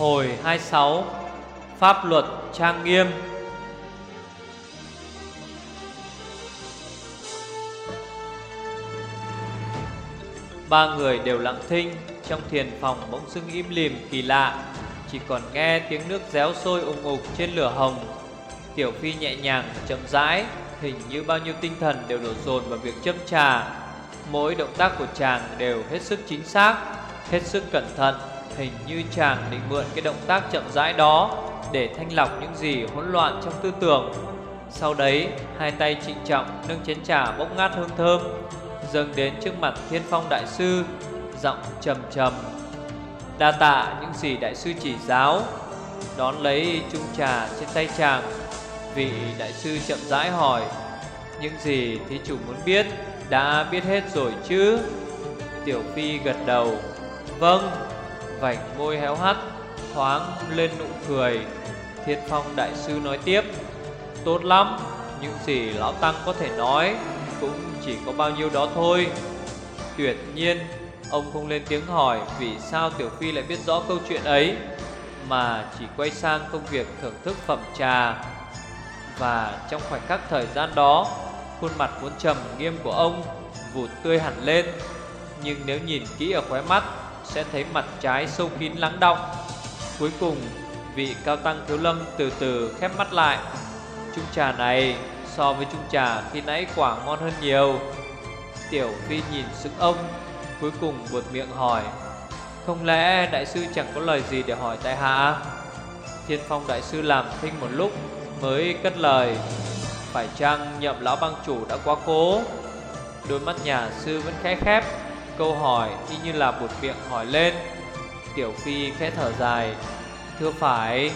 Hồi 26 Pháp luật trang nghiêm. Ba người đều lặng thinh Trong thiền phòng bỗng dưng im lìm, kỳ lạ. Chỉ còn nghe tiếng nước réo sôi ủng ục trên lửa hồng. Tiểu Phi nhẹ nhàng, chậm rãi, Hình như bao nhiêu tinh thần đều đổ dồn vào việc châm trà. Mỗi động tác của chàng đều hết sức chính xác, Hết sức cẩn thận. Hình như chàng định mượn cái động tác chậm rãi đó Để thanh lọc những gì hỗn loạn trong tư tưởng. Sau đấy, hai tay trịnh trọng nâng chén trà bốc ngát hương thơm, Dâng đến trước mặt thiên phong đại sư, Giọng trầm trầm. Đa tạ những gì đại sư chỉ giáo. Đón lấy chung trà trên tay chàng, Vị đại sư chậm rãi hỏi, Những gì thí chủ muốn biết, Đã biết hết rồi chứ? Tiểu Phi gật đầu Vâng. Vành môi héo hắt, Thoáng lên nụ cười. Thiên Phong Đại Sư nói tiếp, Tốt lắm, Những gì Lão Tăng có thể nói Cũng chỉ có bao nhiêu đó thôi. Tuyệt nhiên, Ông không lên tiếng hỏi Vì sao Tiểu Phi lại biết rõ câu chuyện ấy, Mà chỉ quay sang công việc thưởng thức phẩm trà. Và trong khoảnh khắc thời gian đó, Khuôn mặt vốn trầm nghiêm của ông Vụt tươi hẳn lên. Nhưng nếu nhìn kỹ ở khóe mắt sẽ thấy mặt trái sâu kín lắng động. Cuối cùng, vị cao tăng thiếu lâm từ từ khép mắt lại. Chung trà này so với chung trà khi nãy quả ngon hơn nhiều. Tiểu Phi nhìn sững ông, cuối cùng buột miệng hỏi: "Không lẽ đại sư chẳng có lời gì để hỏi tại hạ?" Thiên Phong đại sư làm thinh một lúc mới cất lời: "Phải chăng nhậm lão bang chủ đã quá cố?" Đôi mắt nhà sư vẫn khẽ khép câu hỏi y như là buột miệng hỏi lên. Tiểu Phi khẽ thở dài. Thưa phải,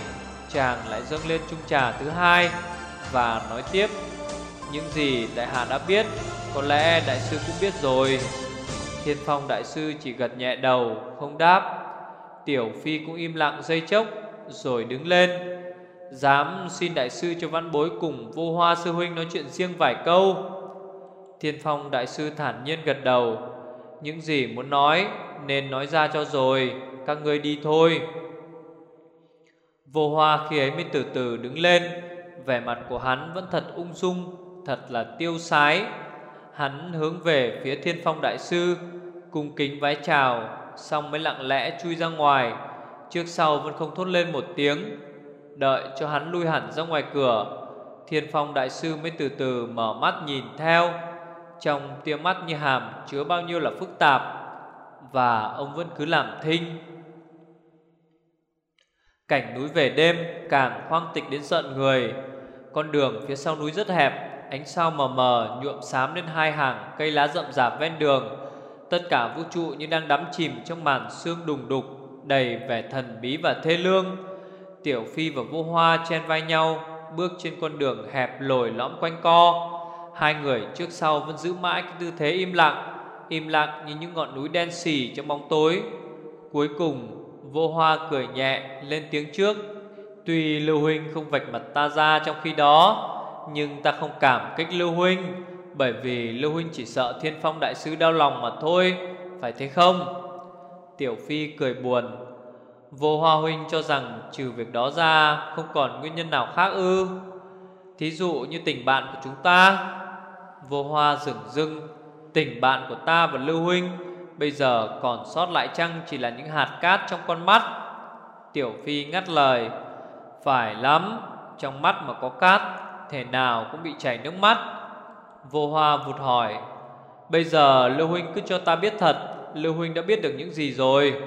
Chàng lại dâng lên chung trà thứ hai Và nói tiếp, Những gì đại hạ đã biết, Có lẽ đại sư cũng biết rồi. Thiên phong đại sư chỉ gật nhẹ đầu, Không đáp. Tiểu Phi cũng im lặng giây chốc, Rồi đứng lên. Dám xin đại sư cho văn bối cùng vô hoa sư huynh nói chuyện riêng vài câu. Thiên phong đại sư thản nhiên gật đầu những gì muốn nói, Nên nói ra cho rồi, Các ngươi đi thôi. Vô hoa khi ấy mới từ từ đứng lên, Vẻ mặt của hắn vẫn thật ung dung, Thật là tiêu sái. Hắn hướng về phía thiên phong đại sư, Cung kính vái chào, Xong mới lặng lẽ chui ra ngoài. Trước sau vẫn không thốt lên một tiếng, Đợi cho hắn lui hẳn ra ngoài cửa. Thiên phong đại sư mới từ từ mở mắt nhìn theo trong tia mắt như hàm chứa bao nhiêu là phức tạp, Và ông vẫn cứ làm thinh. Cảnh núi về đêm càng hoang tịch đến giận người. Con đường phía sau núi rất hẹp, Ánh sao mờ mờ, nhuộm xám lên hai hàng cây lá rậm rạp ven đường. Tất cả vũ trụ như đang đắm chìm trong màn sương đùng đục, Đầy vẻ thần bí và thê lương. Tiểu Phi và Vô Hoa chen vai nhau, Bước trên con đường hẹp lồi lõm quanh co. Hai người trước sau vẫn giữ mãi cái tư thế im lặng Im lặng như những ngọn núi đen xì trong bóng tối. Cuối cùng, vô hoa cười nhẹ, lên tiếng trước. Tuy Lưu Huynh không vạch mặt ta ra trong khi đó, Nhưng ta không cảm kích Lưu Huynh, Bởi vì Lưu Huynh chỉ sợ thiên phong đại sứ đau lòng mà thôi, Phải thế không? Tiểu Phi cười buồn. Vô Hoa Huynh cho rằng trừ việc đó ra Không còn nguyên nhân nào khác ư? Thí dụ như tình bạn của chúng ta Vô hoa rừng rưng Tình bạn của ta và Lưu Huynh, Bây giờ còn sót lại chăng Chỉ là những hạt cát trong con mắt? Tiểu Phi ngắt lời, Phải lắm, Trong mắt mà có cát, Thể nào cũng bị chảy nước mắt. Vô hoa vụt hỏi, Bây giờ Lưu Huynh cứ cho ta biết thật, Lưu Huynh đã biết được những gì rồi?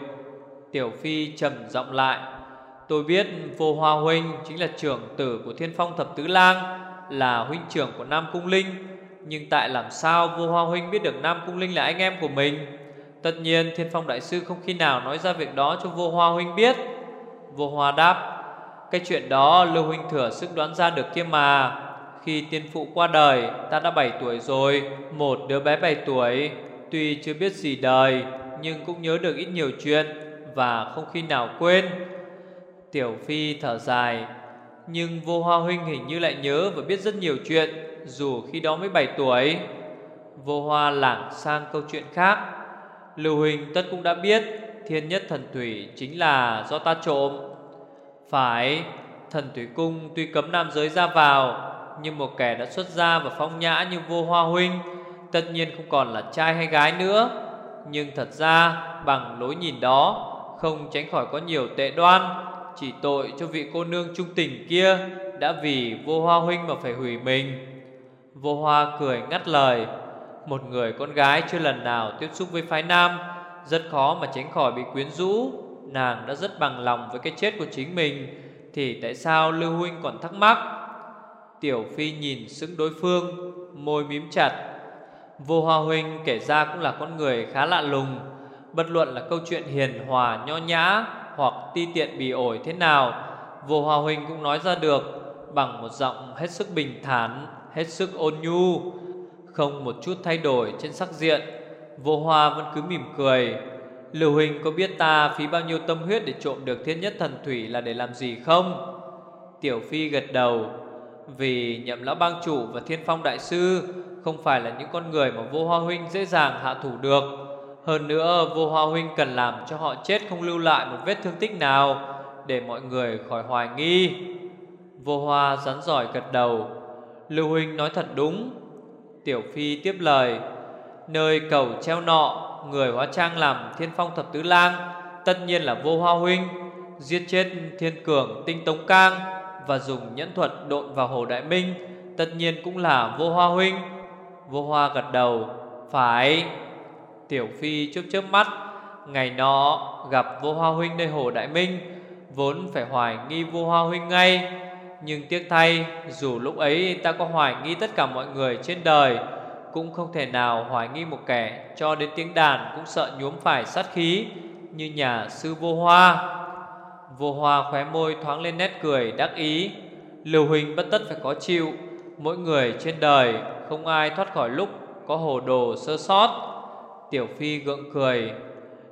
Tiểu Phi trầm giọng lại, Tôi biết Vô Hoa Huynh Chính là trưởng tử của Thiên Phong Thập Tứ Lang, Là huynh trưởng của Nam Cung Linh nhưng tại làm sao Vô Hoa Huynh biết được Nam Cung Linh là anh em của mình? Tất nhiên, Thiên Phong Đại Sư không khi nào nói ra việc đó cho Vô Hoa Huynh biết. Vô Hoa đáp, Cái chuyện đó, Lưu Huynh thừa sức đoán ra được kia mà. Khi tiên phụ qua đời, Ta đã 7 tuổi rồi, Một đứa bé 7 tuổi. Tuy chưa biết gì đời, Nhưng cũng nhớ được ít nhiều chuyện Và không khi nào quên. Tiểu Phi thở dài, Nhưng Vô Hoa Huynh hình như lại nhớ Và biết rất nhiều chuyện dù khi đó mới 7 tuổi, Vô hoa lảng sang câu chuyện khác. Lưu Huỳnh tất cũng đã biết Thiên nhất thần thủy chính là do ta trộm. Phải, Thần thủy cung tuy cấm nam giới ra vào, Nhưng một kẻ đã xuất gia và phong nhã như vô hoa huynh, Tất nhiên không còn là trai hay gái nữa. Nhưng thật ra, bằng lối nhìn đó, Không tránh khỏi có nhiều tệ đoan, Chỉ tội cho vị cô nương trung tình kia Đã vì vô hoa huynh mà phải hủy mình. Vô hoa cười ngắt lời. Một người con gái chưa lần nào tiếp xúc với phái nam, Rất khó mà tránh khỏi bị quyến rũ. Nàng đã rất bằng lòng với cái chết của chính mình, Thì tại sao Lưu Huynh còn thắc mắc? Tiểu Phi nhìn xứng đối phương, Môi mím chặt. Vô Hoa Huynh kể ra cũng là con người khá lạ lùng. Bất luận là câu chuyện hiền hòa, nho nhã Hoặc ti tiện bì ổi thế nào Vô Hoa Huynh cũng nói ra được Bằng một giọng hết sức bình thản. Hết sức ôn nhu, Không một chút thay đổi trên sắc diện. Vô Hoa vẫn cứ mỉm cười. Lưu Huỳnh có biết ta phí bao nhiêu tâm huyết Để trộm được thiên nhất thần thủy là để làm gì không? Tiểu Phi gật đầu. Vì nhậm lão bang chủ và thiên phong đại sư Không phải là những con người mà vô hoa huynh dễ dàng hạ thủ được. Hơn nữa, vô hoa huynh cần làm cho họ chết Không lưu lại một vết thương tích nào Để mọi người khỏi hoài nghi. Vô hoa rắn giỏi gật đầu. Lưu huynh nói thật đúng. Tiểu Phi tiếp lời, Nơi cầu treo nọ, Người hóa trang làm thiên phong thập tứ lang, Tất nhiên là vô hoa huynh, Giết chết thiên cường tinh tống cang Và dùng nhẫn thuật độn vào hồ đại minh, Tất nhiên cũng là vô hoa huynh. Vô hoa gật đầu, Phải. Tiểu Phi chớp chớp mắt, Ngày nọ gặp vô hoa huynh nơi hồ đại minh, Vốn phải hoài nghi vô hoa huynh ngay nhưng tiếc thay, Dù lúc ấy ta có hoài nghi tất cả mọi người trên đời, Cũng không thể nào hoài nghi một kẻ Cho đến tiếng đàn cũng sợ nhuốm phải sát khí, Như nhà sư vô hoa. Vô hoa khóe môi thoáng lên nét cười đắc ý. Lưu Huỳnh bất tất phải có chịu, Mỗi người trên đời không ai thoát khỏi lúc có hồ đồ sơ sót. Tiểu Phi gượng cười,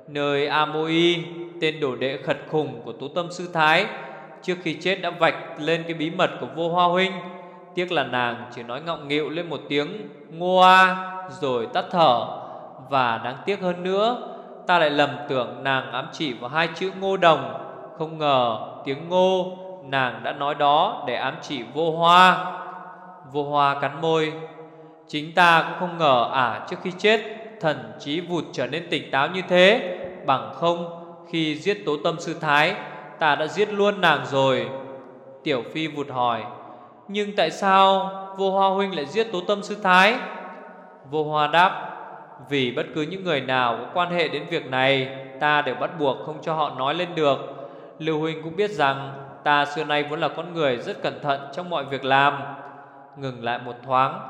Nơi Amoi Tên đồ đệ khật khủng của Tú Tâm Sư Thái Trước khi chết đã vạch lên cái bí mật của vô hoa huynh. Tiếc là nàng chỉ nói ngọng nghịu lên một tiếng Ngoa Rồi tắt thở. Và đáng tiếc hơn nữa, Ta lại lầm tưởng nàng ám chỉ vào hai chữ ngô đồng. Không ngờ tiếng ngô Nàng đã nói đó để ám chỉ vô hoa. Vô hoa cắn môi. Chính ta cũng không ngờ à trước khi chết, Thần trí vụt trở nên tỉnh táo như thế. Bằng không, Khi giết tố tâm sư thái Ta đã giết luôn nàng rồi. Tiểu Phi vụt hỏi, Nhưng tại sao vô hoa huynh lại giết tố tâm sư thái? Vô hoa đáp, Vì bất cứ những người nào có quan hệ đến việc này, Ta đều bắt buộc không cho họ nói lên được. Lưu huynh cũng biết rằng Ta xưa nay vẫn là con người rất cẩn thận trong mọi việc làm. Ngừng lại một thoáng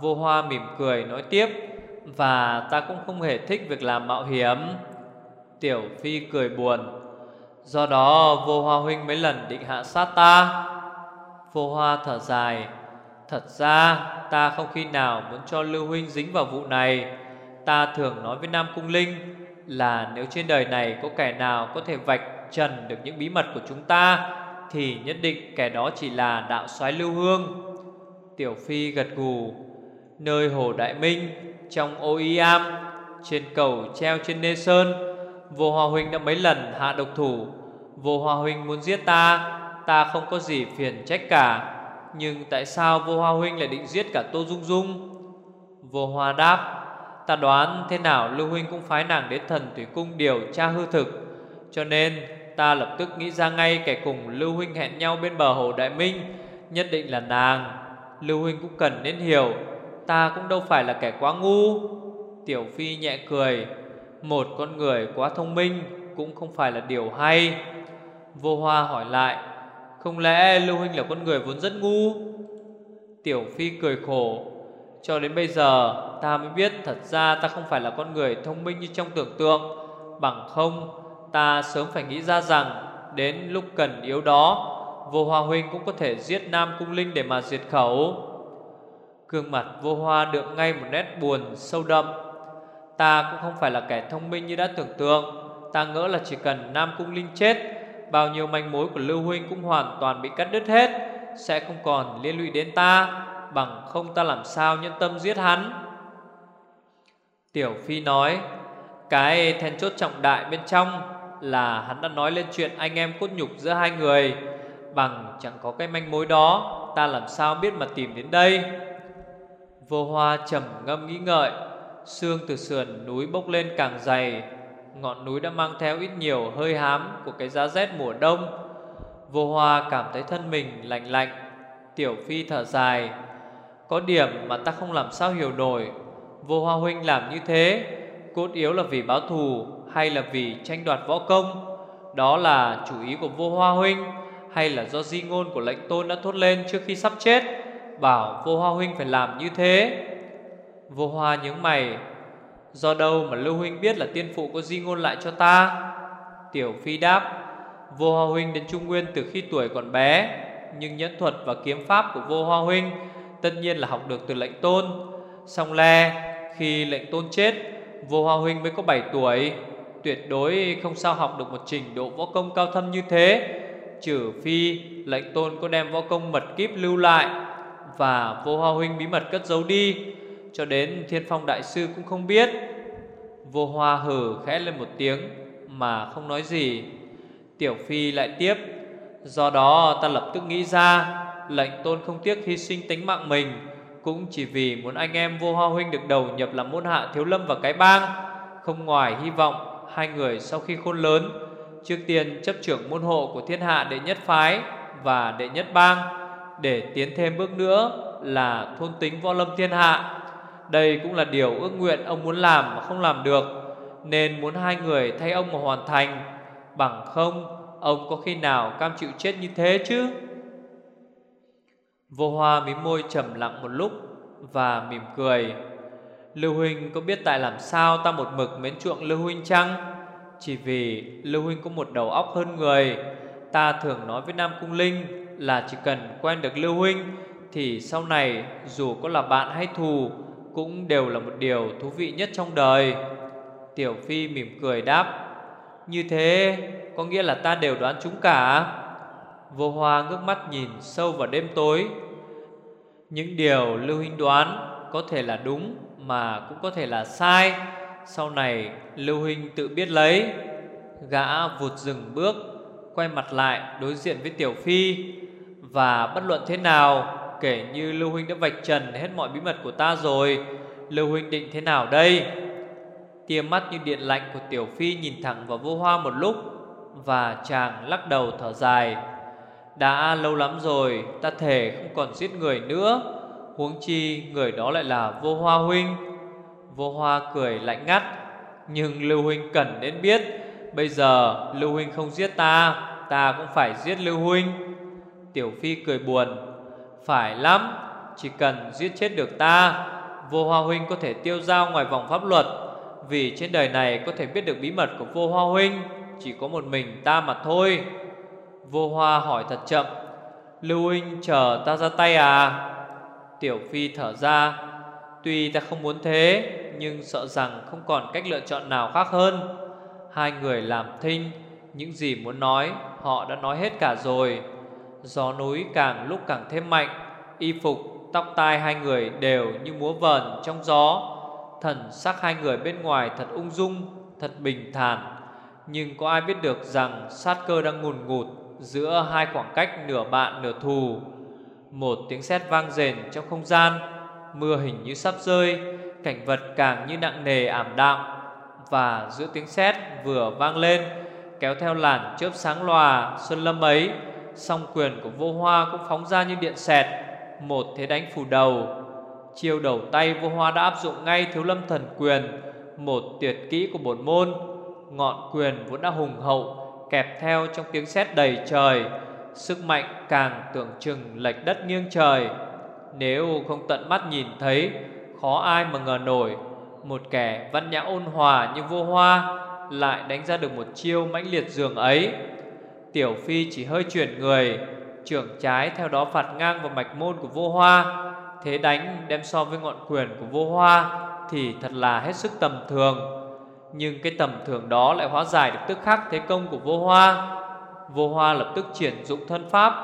Vô hoa mỉm cười nói tiếp, Và ta cũng không hề thích việc làm mạo hiểm. Tiểu Phi cười buồn Do đó vô hoa huynh mấy lần định hạ sát ta. Vô hoa thở dài, Thật ra, ta không khi nào muốn cho Lưu Huynh dính vào vụ này. Ta thường nói với Nam Cung Linh Là nếu trên đời này có kẻ nào có thể vạch trần được những bí mật của chúng ta, Thì nhất định kẻ đó chỉ là đạo soái Lưu Hương. Tiểu Phi gật gù, Nơi hồ Đại Minh, Trong ô y am, Trên cầu treo trên Nê Sơn Vô Hoa Huynh đã mấy lần hạ độc thủ Vô Hoa Huynh muốn giết ta Ta không có gì phiền trách cả. Nhưng tại sao Vô Hoa Huynh lại định giết cả Tô Dung Dung? Vô Hoa đáp, Ta đoán thế nào Lưu Huynh cũng phái nàng đến thần Thủy Cung điều tra hư thực. Cho nên, ta lập tức nghĩ ra ngay kẻ cùng Lưu Huynh hẹn nhau bên bờ hồ Đại Minh, Nhất định là nàng. Lưu Huynh cũng cần nên hiểu, Ta cũng đâu phải là kẻ quá ngu. Tiểu Phi nhẹ cười, Một con người quá thông minh Cũng không phải là điều hay. Vô Hoa hỏi lại, Không lẽ Lưu Huynh là con người vốn rất ngu? Tiểu Phi cười khổ, Cho đến bây giờ, ta mới biết Thật ra ta không phải là con người thông minh như trong tưởng tượng. Bằng không, Ta sớm phải nghĩ ra rằng, Đến lúc cần yếu đó, Vô Hoa Huynh cũng có thể giết Nam Cung Linh để mà diệt khẩu. Cương mặt vô hoa được ngay một nét buồn sâu đậm. Ta cũng không phải là kẻ thông minh như đã tưởng tượng. Ta ngỡ là chỉ cần Nam Cung Linh chết Bao nhiêu manh mối của Lưu Huynh cũng hoàn toàn bị cắt đứt hết. Sẽ không còn liên lụy đến ta, Bằng không ta làm sao nhân tâm giết hắn? Tiểu Phi nói, Cái then chốt trọng đại bên trong Là hắn đã nói lên chuyện anh em cốt nhục giữa hai người. Bằng chẳng có cái manh mối đó, Ta làm sao biết mà tìm đến đây? Vô hoa trầm ngâm nghĩ ngợi, xương từ sườn núi bốc lên càng dày Ngọn núi đã mang theo ít nhiều hơi hám Của cái giá rét mùa đông. Vô hoa cảm thấy thân mình lạnh lạnh, Tiểu phi thở dài. Có điểm mà ta không làm sao hiểu nổi, Vô hoa huynh làm như thế, Cốt yếu là vì báo thù Hay là vì tranh đoạt võ công? Đó là chủ ý của vô hoa huynh Hay là do di ngôn của lãnh tôn đã thốt lên trước khi sắp chết, Bảo vô hoa huynh phải làm như thế? Vô hoa nhướng mày Do đâu mà Lưu Huynh biết là tiên phụ có di ngôn lại cho ta? Tiểu Phi đáp, Vô Hoa Huynh đến Trung Nguyên từ khi tuổi còn bé, Nhưng nhẫn thuật và kiếm pháp của Vô Hoa Huynh Tất nhiên là học được từ lệnh tôn. Song le, Khi lệnh tôn chết, Vô Hoa Huynh mới có 7 tuổi. Tuyệt đối không sao học được một trình độ võ công cao thâm như thế, Trừ phi lệnh tôn có đem võ công mật kíp lưu lại Và Vô Hoa Huynh bí mật cất giấu đi. Cho đến Thiên Phong Đại Sư cũng không biết. Vô Hoa hử khẽ lên một tiếng, Mà không nói gì. Tiểu Phi lại tiếp, Do đó ta lập tức nghĩ ra, Lệnh tôn không tiếc hy sinh tính mạng mình, Cũng chỉ vì muốn anh em vô hoa huynh được đầu nhập làm môn hạ thiếu lâm và cái bang. Không ngoài hy vọng Hai người sau khi khôn lớn, Trước tiên chấp trưởng môn hộ của thiên hạ đệ nhất phái Và đệ nhất bang, Để tiến thêm bước nữa là thôn tính võ lâm thiên hạ. Đây cũng là điều ước nguyện ông muốn làm mà không làm được, Nên muốn hai người thay ông mà hoàn thành. Bằng không, Ông có khi nào cam chịu chết như thế chứ? Vô hoa mím môi trầm lặng một lúc Và mỉm cười. Lưu Huynh có biết tại làm sao ta một mực mến chuộng Lưu Huynh chăng? Chỉ vì Lưu Huynh có một đầu óc hơn người. Ta thường nói với Nam Cung Linh Là chỉ cần quen được Lưu Huynh Thì sau này dù có là bạn hay thù cũng đều là một điều thú vị nhất trong đời. Tiểu Phi mỉm cười đáp, như thế, có nghĩa là ta đều đoán chúng cả. Vô hoa ngước mắt nhìn sâu vào đêm tối. Những điều Lưu Huynh đoán Có thể là đúng Mà cũng có thể là sai, Sau này Lưu Huynh tự biết lấy. Gã vụt dừng bước, Quay mặt lại đối diện với Tiểu Phi, Và bất luận thế nào Kể như Lưu Huynh đã vạch trần hết mọi bí mật của ta rồi. Lưu Huynh định thế nào đây? Tia mắt như điện lạnh của Tiểu Phi nhìn thẳng vào vô hoa một lúc, Và chàng lắc đầu thở dài. Đã lâu lắm rồi, Ta thể không còn giết người nữa. Huống chi người đó lại là vô hoa huynh. Vô hoa cười lạnh ngắt, Nhưng Lưu Huynh cần đến biết, Bây giờ Lưu Huynh không giết ta Ta cũng phải giết Lưu Huynh. Tiểu Phi cười buồn phải lắm. Chỉ cần giết chết được ta Vô Hoa Huynh có thể tiêu dao ngoài vòng pháp luật. Vì trên đời này có thể biết được bí mật của vô hoa huynh, Chỉ có một mình ta mà thôi. Vô hoa hỏi thật chậm, Lưu huynh, chờ ta ra tay à? Tiểu phi thở ra, Tuy ta không muốn thế, Nhưng sợ rằng không còn cách lựa chọn nào khác hơn. Hai người làm thinh, Những gì muốn nói, Họ đã nói hết cả rồi. Gió núi càng lúc càng thêm mạnh Y phục, tóc tai hai người đều như múa vờn trong gió. Thần sắc hai người bên ngoài thật ung dung Thật bình thản. Nhưng có ai biết được rằng sát cơ đang ngùn ngụt Giữa hai khoảng cách nửa bạn nửa thù? Một tiếng sét vang rền trong không gian Mưa hình như sắp rơi Cảnh vật càng như nặng nề ảm đạm. Và giữa tiếng sét vừa vang lên Kéo theo làn chớp sáng lòa Xuân lâm ấy Song quyền của vô hoa cũng phóng ra như điện xẹt, Một thế đánh phủ đầu. Chiêu đầu tay vô hoa đã áp dụng ngay thiếu lâm thần quyền, Một tuyệt kỹ của bổn môn. Ngọn quyền vốn đã hùng hậu, Kẹp theo trong tiếng sét đầy trời. Sức mạnh càng tưởng chừng lệch đất nghiêng trời. Nếu không tận mắt nhìn thấy, Khó ai mà ngờ nổi. Một kẻ văn nhã ôn hòa như vô hoa Lại đánh ra được một chiêu mãnh liệt dường ấy. Tiểu Phi chỉ hơi chuyển người. Trưởng trái theo đó phạt ngang vào mạch môn của vô hoa. Thế đánh đem so với ngọn quyền của vô hoa Thì thật là hết sức tầm thường. Nhưng cái tầm thường đó lại hóa giải được tức khắc thế công của vô hoa. Vô hoa lập tức triển dụng thân pháp.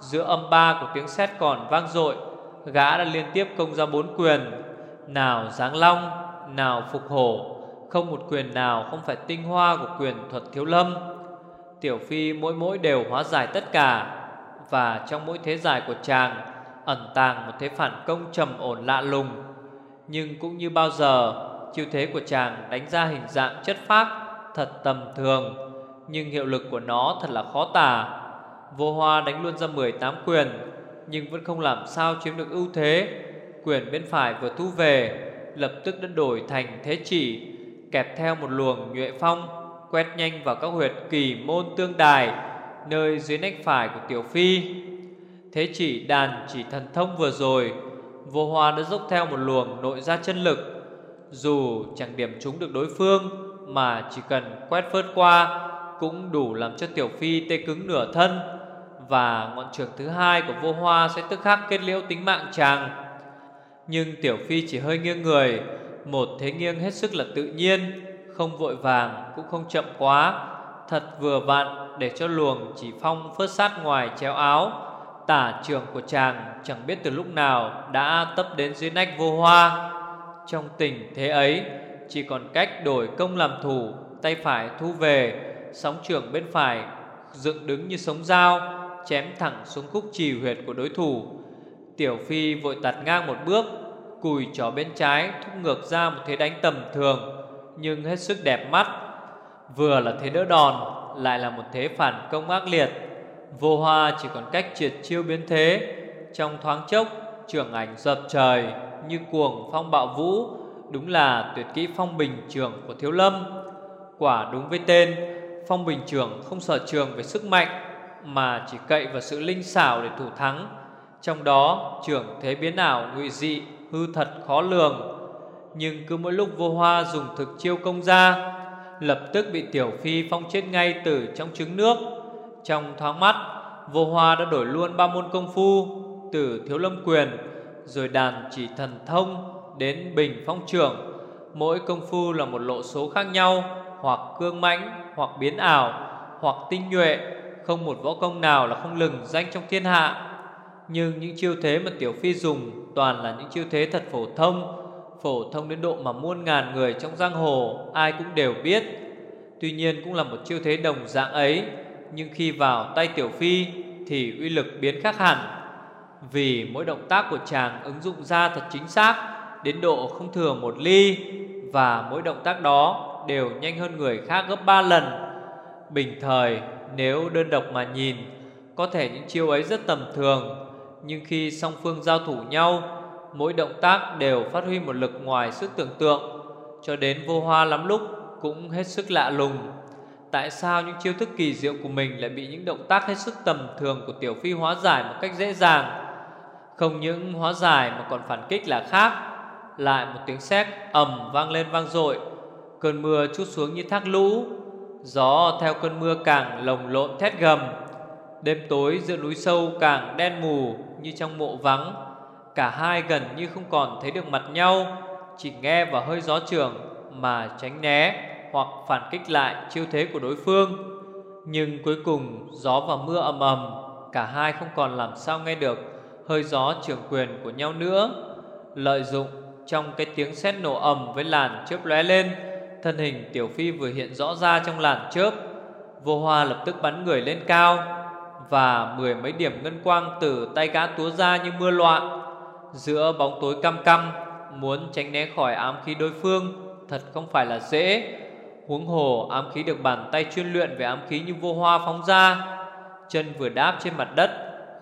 Giữa âm ba của tiếng sét còn vang dội, Gã đã liên tiếp công ra bốn quyền. Nào giáng long, Nào phục hổ. Không một quyền nào không phải tinh hoa của quyền thuật thiếu lâm. Tiểu Phi mỗi mỗi đều hóa giải tất cả, Và trong mỗi thế giải của chàng, Ẩn tàng một thế phản công trầm ổn lạ lùng. Nhưng cũng như bao giờ, Chiêu thế của chàng đánh ra hình dạng chất phác, Thật tầm thường, Nhưng hiệu lực của nó thật là khó tả. Vô hoa đánh luôn ra 18 quyền, Nhưng vẫn không làm sao chiếm được ưu thế. Quyền bên phải vừa thu về, Lập tức đã đổi thành thế chỉ, Kẹp theo một luồng nhuệ phong. Quét nhanh vào các huyệt kỳ môn tương đài, Nơi dưới nách phải của Tiểu Phi. Thế chỉ đàn chỉ thần thông vừa rồi Vô hoa đã dốc theo một luồng nội ra chân lực. Dù chẳng điểm trúng được đối phương, Mà chỉ cần quét phớt qua Cũng đủ làm cho Tiểu Phi tê cứng nửa thân, Và ngọn trường thứ hai của vô hoa Sẽ tức khắc kết liễu tính mạng chàng. Nhưng Tiểu Phi chỉ hơi nghiêng người, Một thế nghiêng hết sức là tự nhiên. Không vội vàng, cũng không chậm quá. Thật vừa vặn, để cho luồng chỉ phong phớt sát ngoài chéo áo, Tả trường của chàng chẳng biết từ lúc nào đã tấp đến dưới nách vô hoa. Trong tình thế ấy, Chỉ còn cách đổi công làm thủ, Tay phải thu về, Sóng trường bên phải dựng đứng như sống dao, Chém thẳng xuống khúc trì huyệt của đối thủ. Tiểu Phi vội tạt ngang một bước, Cùi chó bên trái thúc ngược ra một thế đánh tầm thường. Nhưng hết sức đẹp mắt. Vừa là thế đỡ đòn, Lại là một thế phản công ác liệt. Vô hoa chỉ còn cách triệt chiêu biến thế. Trong thoáng chốc, Trường ảnh dập trời Như cuồng phong bạo vũ, Đúng là tuyệt kỹ phong bình trường của thiếu lâm. Quả đúng với tên, Phong bình trường không sở trường về sức mạnh, Mà chỉ cậy vào sự linh xảo để thủ thắng. Trong đó, trường thế biến ảo ngụy dị, Hư thật khó lường. Nhưng cứ mỗi lúc vô hoa dùng thực chiêu công ra Lập tức bị tiểu phi phong chết ngay từ trong trứng nước. Trong thoáng mắt Vô Hoa đã đổi luôn ba môn công phu Từ thiếu lâm quyền, Rồi đàn chỉ thần thông Đến bình phong trưởng Mỗi công phu là một lộ số khác nhau, Hoặc cương mãnh, Hoặc biến ảo, Hoặc tinh nhuệ. Không một võ công nào là không lừng danh trong thiên hạ. Nhưng những chiêu thế mà Tiểu Phi dùng Toàn là những chiêu thế thật phổ thông Phổ thông đến độ mà muôn ngàn người trong giang hồ, Ai cũng đều biết Tuy nhiên cũng là một chiêu thế đồng dạng ấy, nhưng khi vào tay Tiểu Phi thì uy lực biến khác hẳn. Vì mỗi động tác của chàng ứng dụng ra thật chính xác, đến độ không thừa một ly, và mỗi động tác đó đều nhanh hơn người khác gấp 3 lần. Bình thời, nếu đơn độc mà nhìn, có thể những chiêu ấy rất tầm thường, nhưng khi song phương giao thủ nhau mỗi động tác đều phát huy một lực ngoài sức tưởng tượng cho đến vô hoa lắm lúc cũng hết sức lạ lùng Tại sao những chiêu thức kỳ diệu của mình lại bị những động tác hết sức tầm thường của Tiểu Phi hóa giải một cách dễ dàng? Không những hóa giải mà còn phản kích là khác. Lại một tiếng sét ầm vang lên vang dội, cơn mưa chút xuống như thác lũ, gió theo cơn mưa càng lồng lộn thét gầm. Đêm tối giữa núi sâu càng đen mù như trong mộ vắng, cả hai gần như không còn thấy được mặt nhau, chỉ nghe vào hơi gió trường mà tránh né hoặc phản kích lại chiêu thế của đối phương. Nhưng cuối cùng gió và mưa ầm ầm, cả hai không còn làm sao nghe được hơi gió trường quyền của nhau nữa. Lợi dụng trong cái tiếng sét nổ ầm với làn chớp lóe lên, thân hình Tiểu Phi vừa hiện rõ ra trong làn chớp. Vô Hoa lập tức bắn người lên cao và mười mấy điểm ngân quang từ tay gã túa ra như mưa loạn. Giữa bóng tối căm căm, muốn tránh né khỏi ám khí đối phương thật không phải là dễ. Huống hồ ám khí được bàn tay chuyên luyện về ám khí như vô hoa phóng ra. Chân vừa đáp trên mặt đất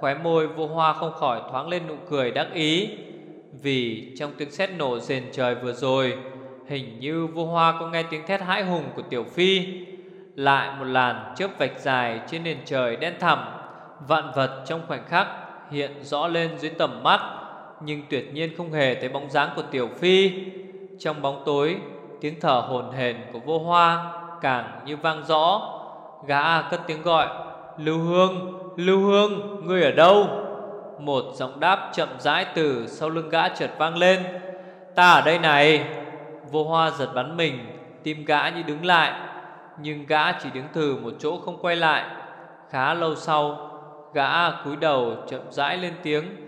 Khóe môi vô hoa không khỏi thoáng lên nụ cười đắc ý. Vì trong tiếng sét nổ rền trời vừa rồi Hình như vô hoa có nghe tiếng thét hãi hùng của Tiểu Phi. Lại một làn chớp vạch dài trên nền trời đen thẳm Vạn vật trong khoảnh khắc hiện rõ lên dưới tầm mắt. Nhưng tuyệt nhiên không hề thấy bóng dáng của Tiểu Phi. Trong bóng tối Tiếng thở hồn hển của vô hoa Càng như vang rõ. Gã cất tiếng gọi Lưu Hương, Lưu Hương, ngươi ở đâu? Một giọng đáp chậm rãi từ sau lưng gã chợt vang lên Ta ở đây này. Vô hoa giật bắn mình Tim gã như đứng lại Nhưng gã chỉ đứng từ một chỗ không quay lại. Khá lâu sau Gã cúi đầu chậm rãi lên tiếng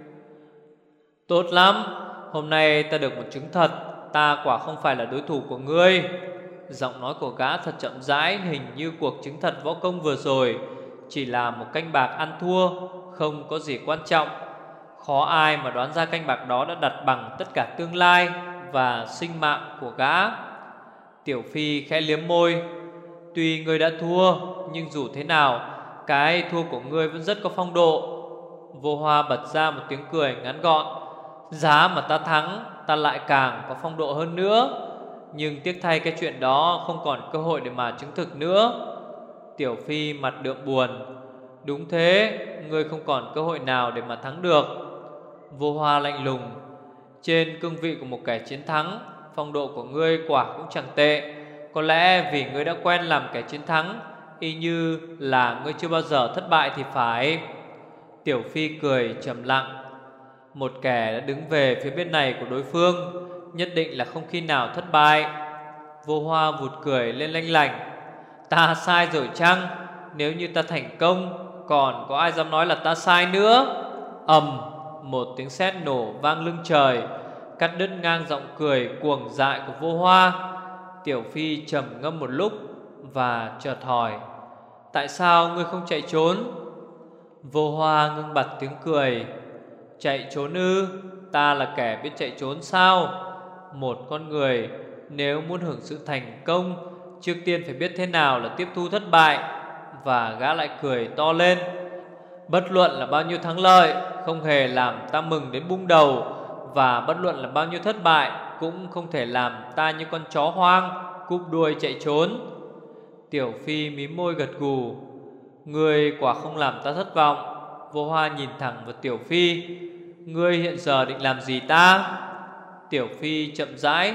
Tốt lắm. Hôm nay ta được một chứng thật. Ta quả không phải là đối thủ của ngươi. Giọng nói của gã thật chậm rãi, Hình như cuộc chứng thật võ công vừa rồi Chỉ là một canh bạc ăn thua, Không có gì quan trọng. Khó ai mà đoán ra canh bạc đó đã đặt bằng tất cả tương lai Và sinh mạng của gã. Tiểu Phi khẽ liếm môi. Tuy ngươi đã thua, Nhưng dù thế nào, Cái thua của ngươi vẫn rất có phong độ. Vô hoa bật ra một tiếng cười ngắn gọn. Giá mà ta thắng, Ta lại càng có phong độ hơn nữa. Nhưng tiếc thay cái chuyện đó Không còn cơ hội để mà chứng thực nữa. Tiểu Phi mặt đượm buồn. Đúng thế, Ngươi không còn cơ hội nào để mà thắng được. Vô hoa lạnh lùng. Trên cương vị của một kẻ chiến thắng, Phong độ của ngươi quả cũng chẳng tệ. Có lẽ vì ngươi đã quen làm kẻ chiến thắng, Y như là ngươi chưa bao giờ thất bại thì phải. Tiểu Phi cười trầm lặng. Một kẻ đã đứng về phía bên này của đối phương, Nhất định là không khi nào thất bại. Vô hoa vụt cười lên lanh lành Ta sai rồi chăng? Nếu như ta thành công, Còn có ai dám nói là ta sai nữa? Ầm, Một tiếng sét nổ vang lưng trời, Cắt đứt ngang giọng cười cuồng dại của vô hoa. Tiểu Phi trầm ngâm một lúc Và chợt hỏi, Tại sao ngươi không chạy trốn? Vô hoa ngưng bật tiếng cười Chạy trốn ư? Ta là kẻ biết chạy trốn sao? Một con người, Nếu muốn hưởng sự thành công, Trước tiên phải biết thế nào là tiếp thu thất bại Và gã lại cười to lên. Bất luận là bao nhiêu thắng lợi, Không hề làm ta mừng đến bung đầu Và bất luận là bao nhiêu thất bại Cũng không thể làm ta như con chó hoang, Cúp đuôi chạy trốn. Tiểu Phi mím môi gật gù, người quả không làm ta thất vọng. Vô hoa nhìn thẳng vào Tiểu Phi. Ngươi hiện giờ định làm gì ta? Tiểu Phi chậm rãi.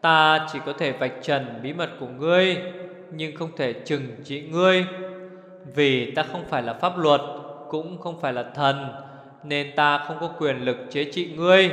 Ta chỉ có thể vạch trần bí mật của ngươi, Nhưng không thể trừng trị ngươi. Vì ta không phải là pháp luật, Cũng không phải là thần, Nên ta không có quyền lực chế trị ngươi.